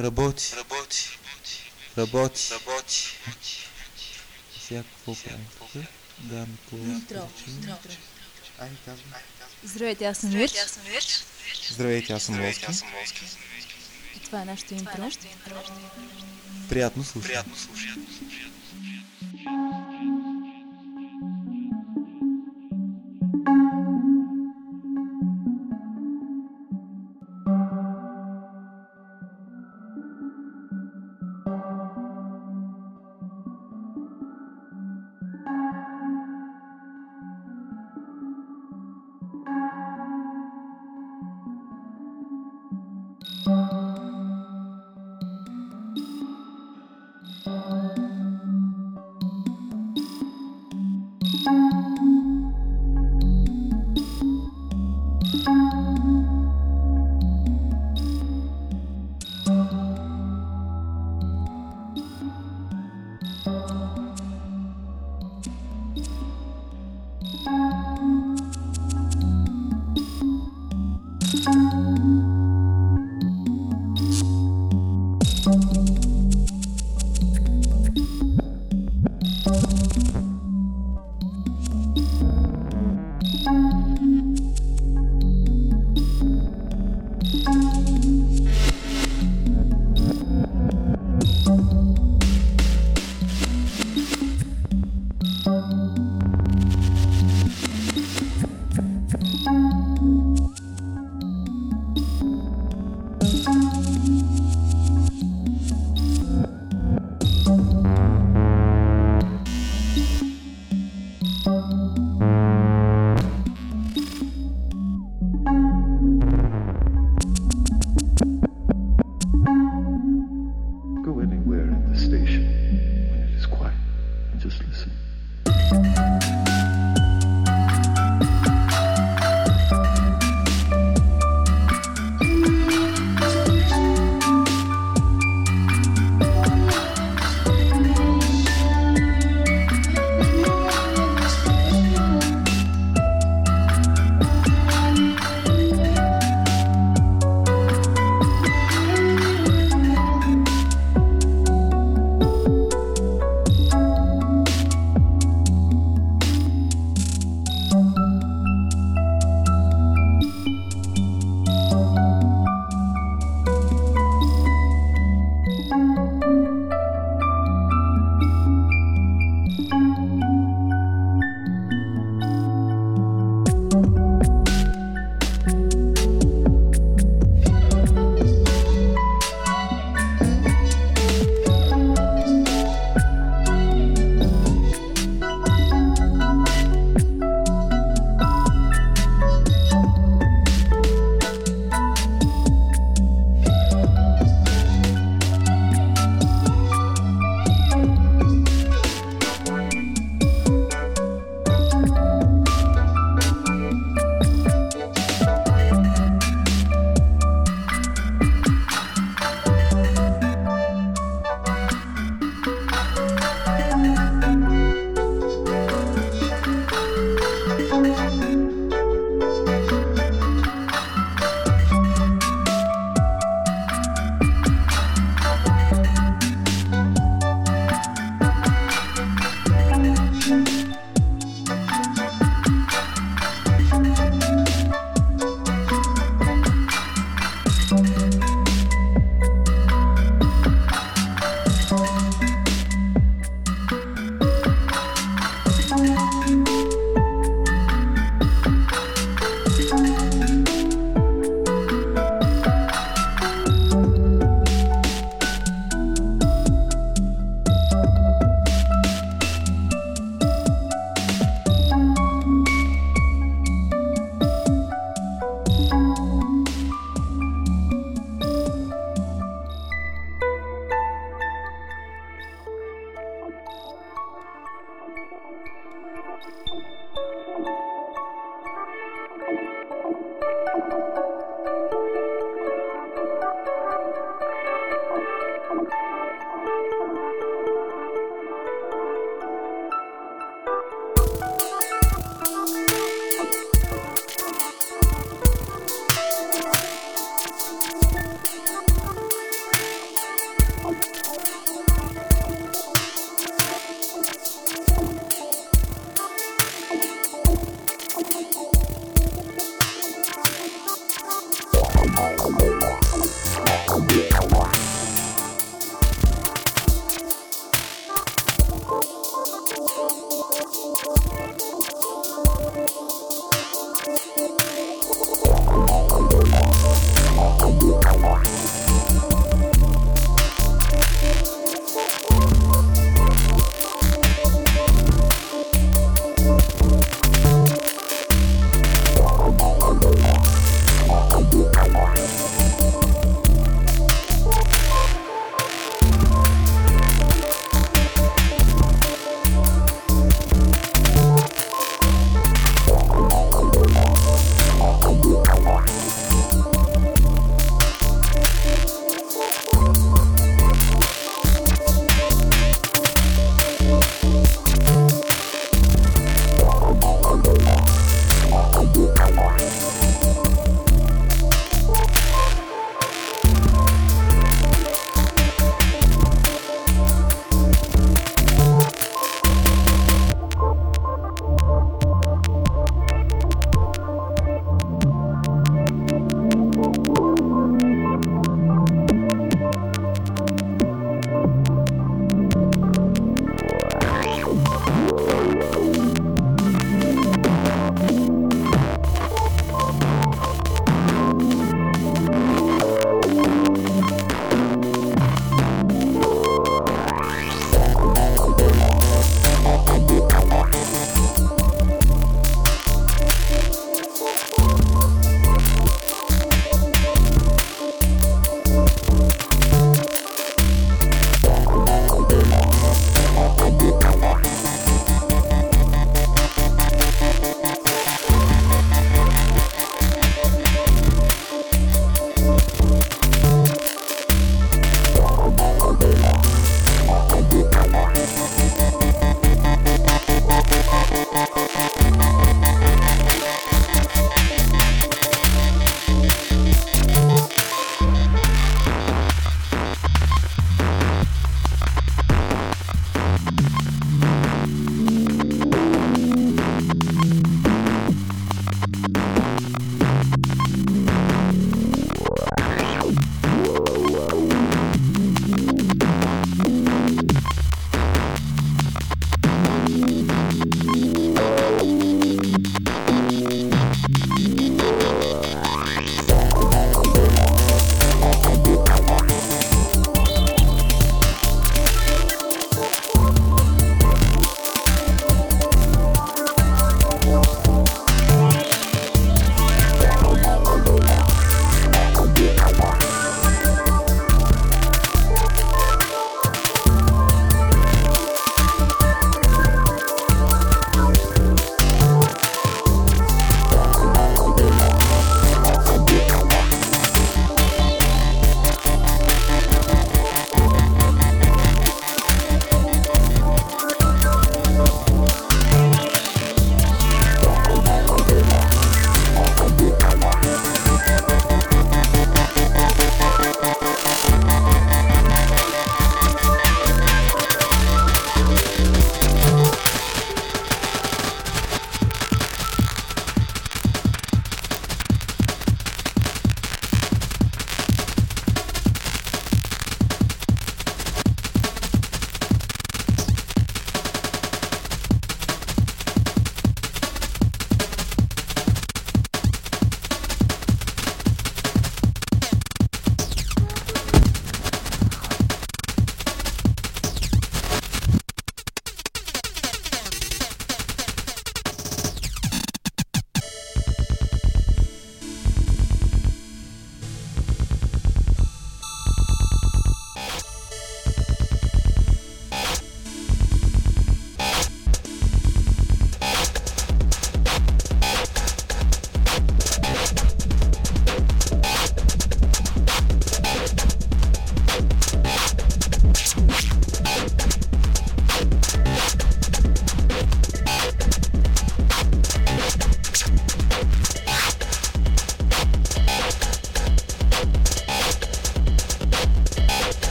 Работи. Работи. Работи. Работи. Сега какво? Да, Никола. Ай, казвам. Здравейте, аз съм Вирч. Здравейте, аз съм Лоски. това е нашето интро. Приятно слушай. Приятно слушай.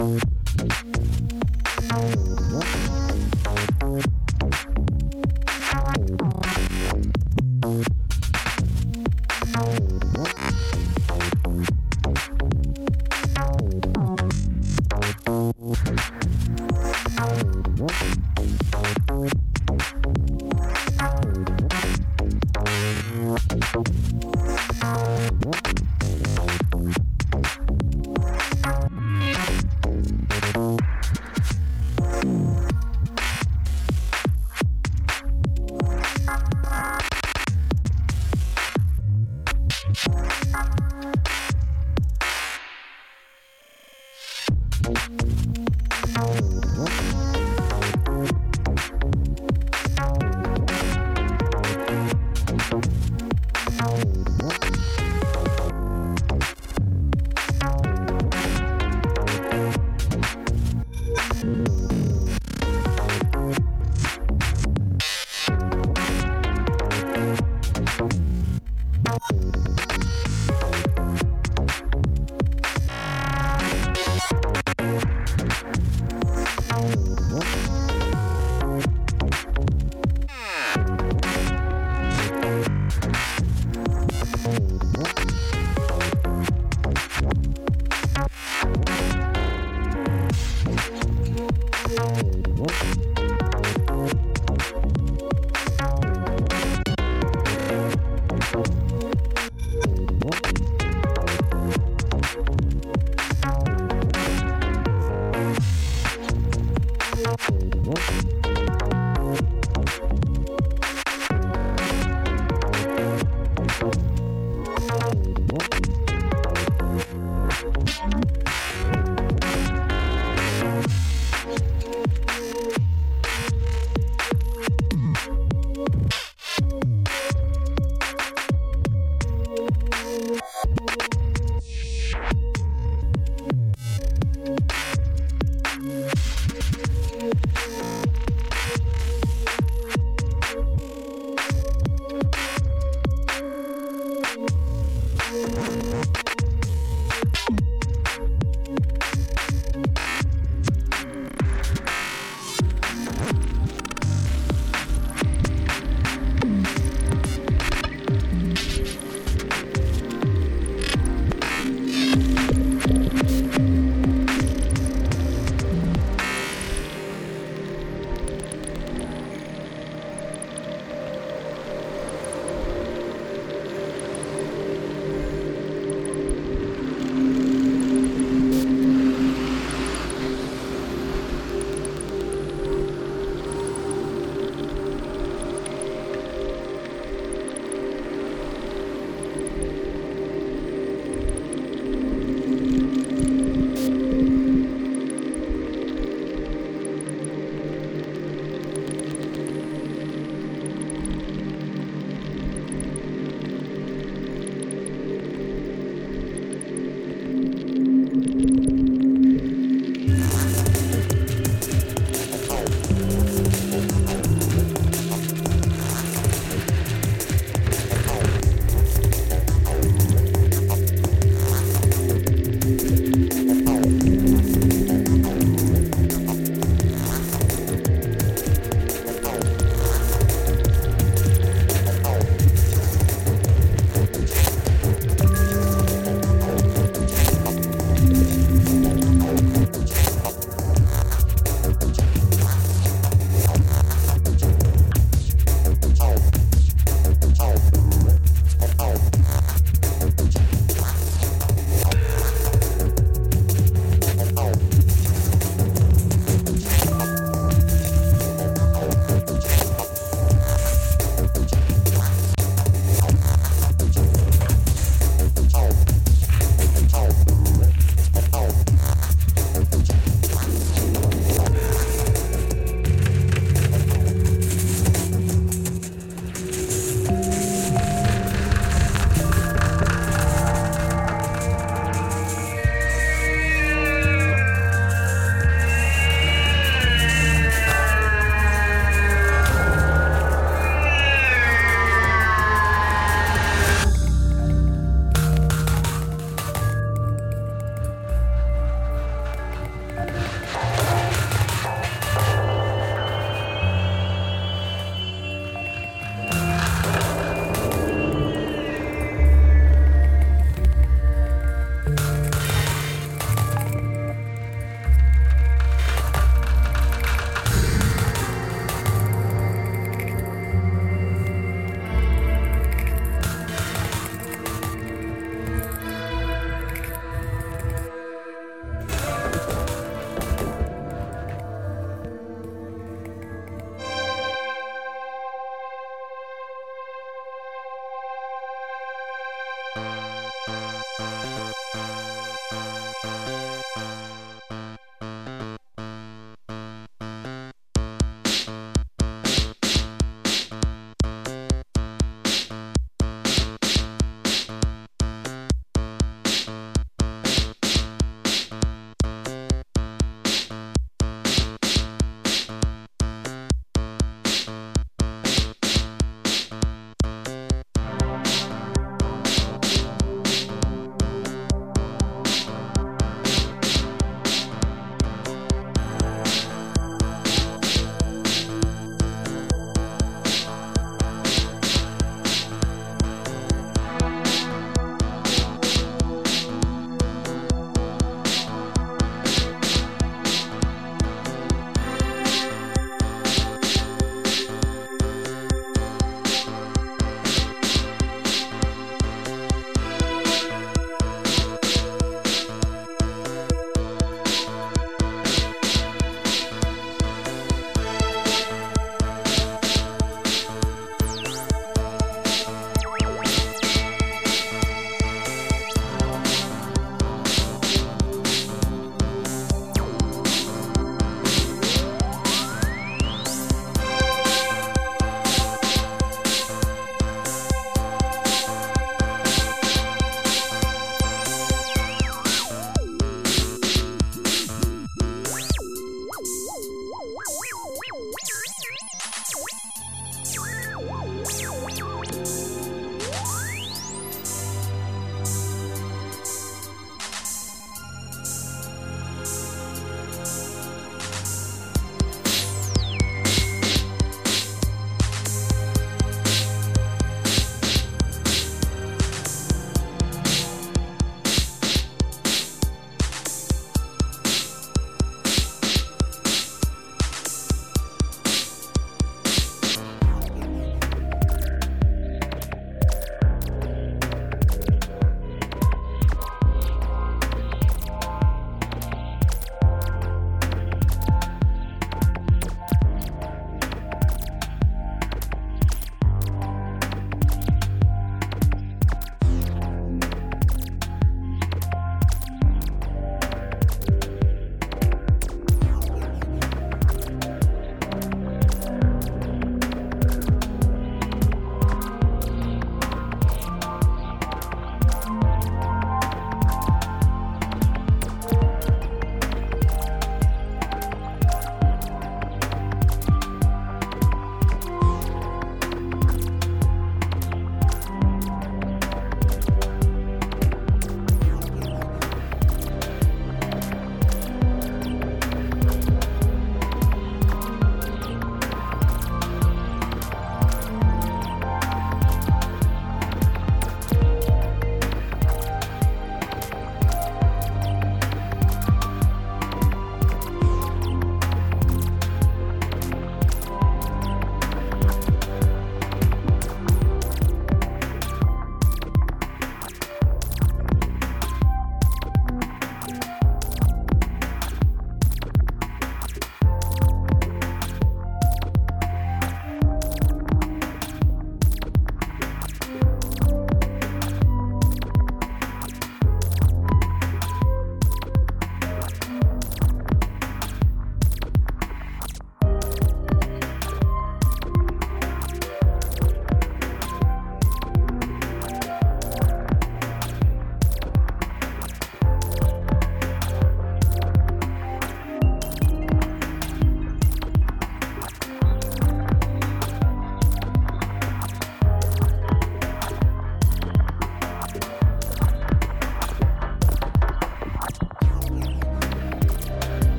Thank you.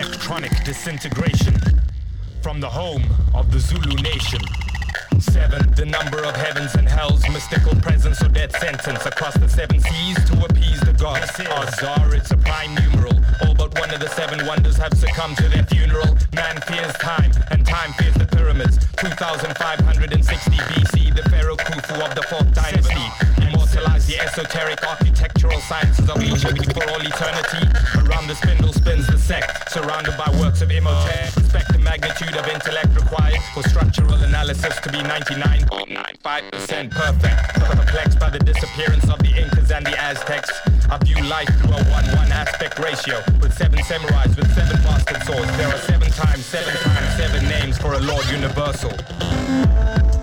Electronic disintegration from the home of the Zulu nation. Seven, the number of heavens and hells, mystical presence or death sentence across the seven seas to appease the gods. Are it's a prime numeral. All but one of the seven wonders have succumbed to their funeral. Man fears time, and time fears the pyramids. 2560 BC, the pharaoh Khufu of the fourth dynasty. The esoteric architectural sciences of Egypt for all eternity. Around the spindle spins the sect, surrounded by works of Imhotep. Respect the magnitude of intellect required for structural analysis to be 99.95% perfect. Perplexed by the disappearance of the Incas and the Aztecs, I view life through a 1-1 aspect ratio. With seven samurais with seven bastard swords, there are seven times, seven times, seven names for a Lord Universal.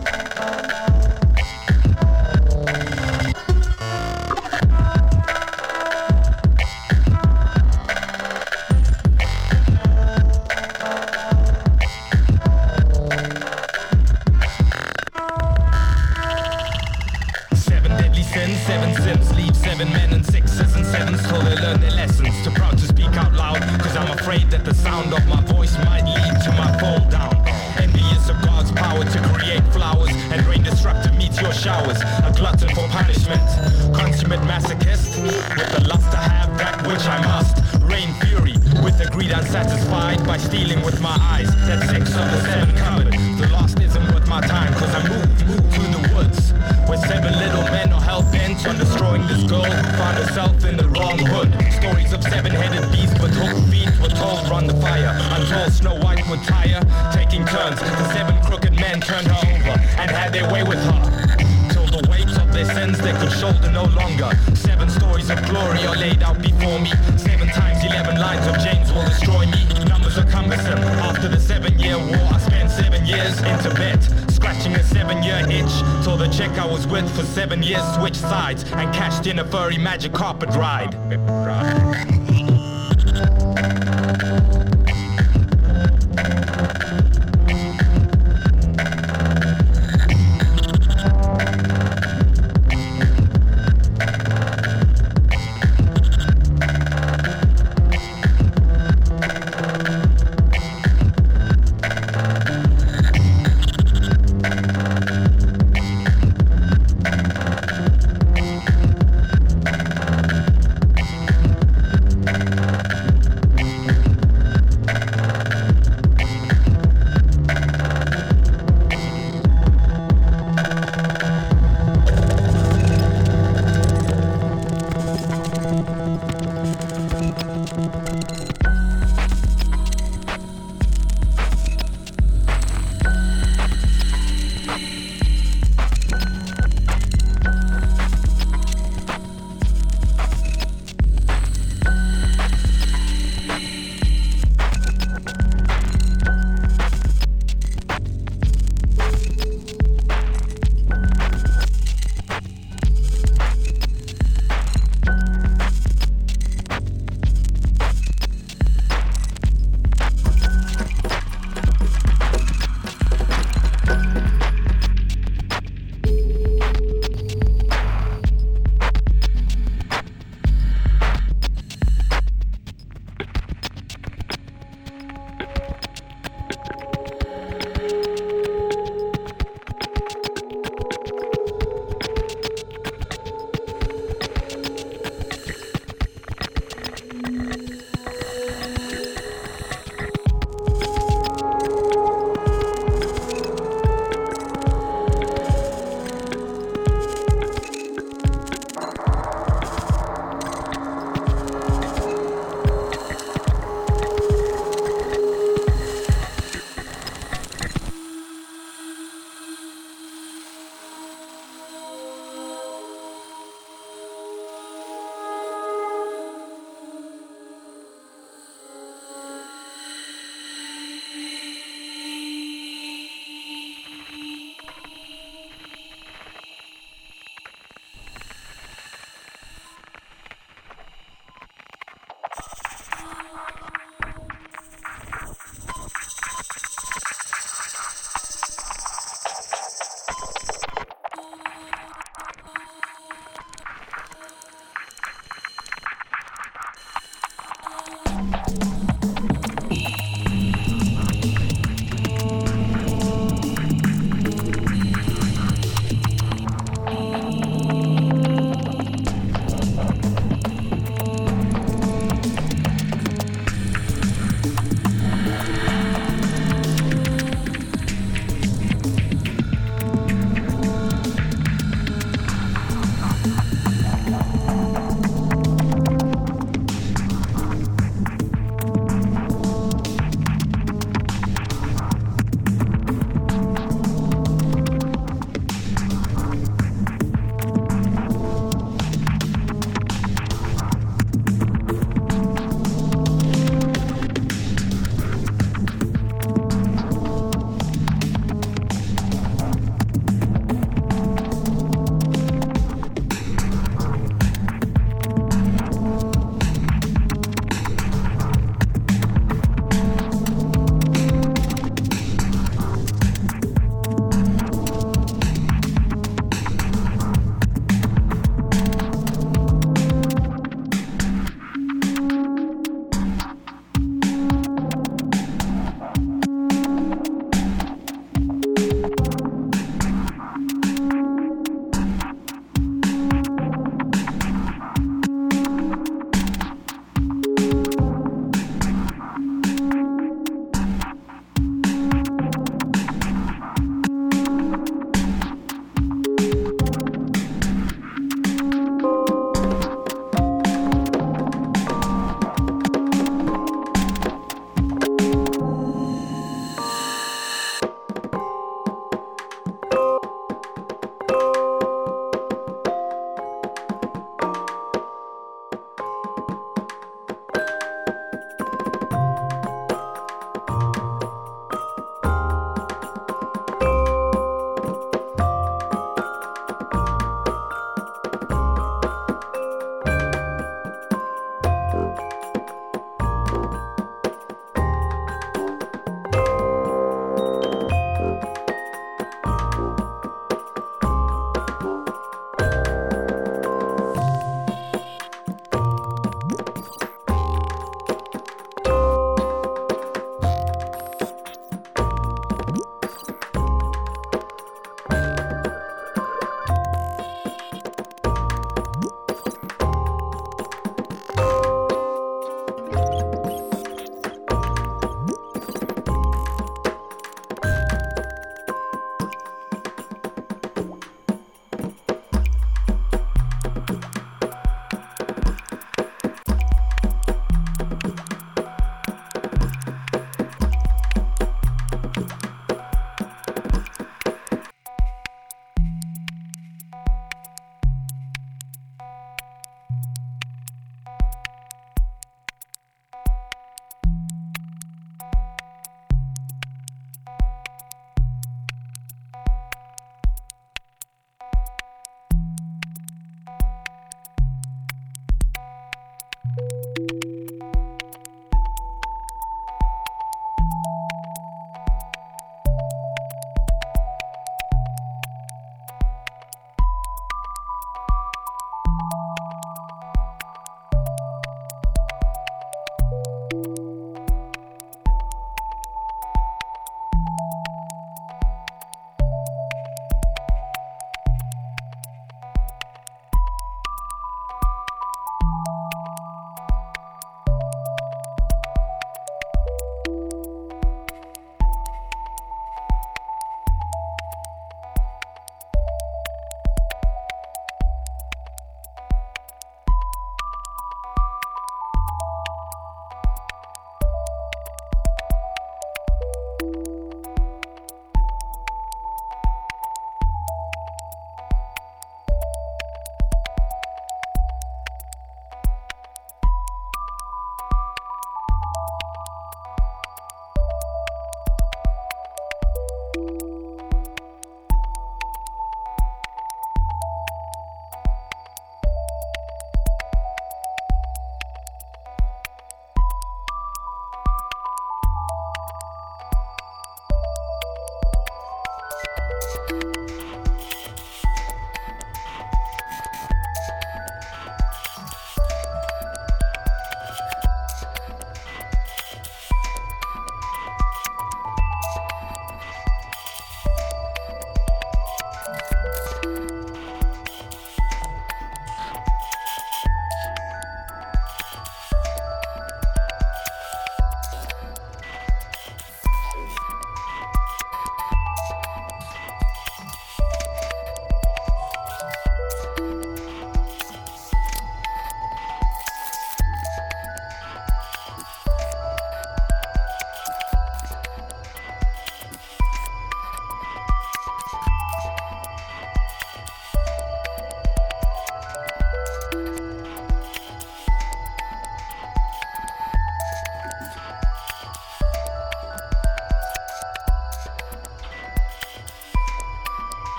The seven crooked men turned her over and had their way with her. Till the weight of their sins they could shoulder no longer. Seven stories of glory are laid out before me. Seven times eleven lines of James will destroy me. Numbers are cumbersome. After the seven-year war, I spent seven years in Tibet. Scratching a seven-year itch till the chick I was with for seven years switched sides and cashed in a furry magic carpet ride.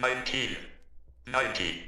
19, 90,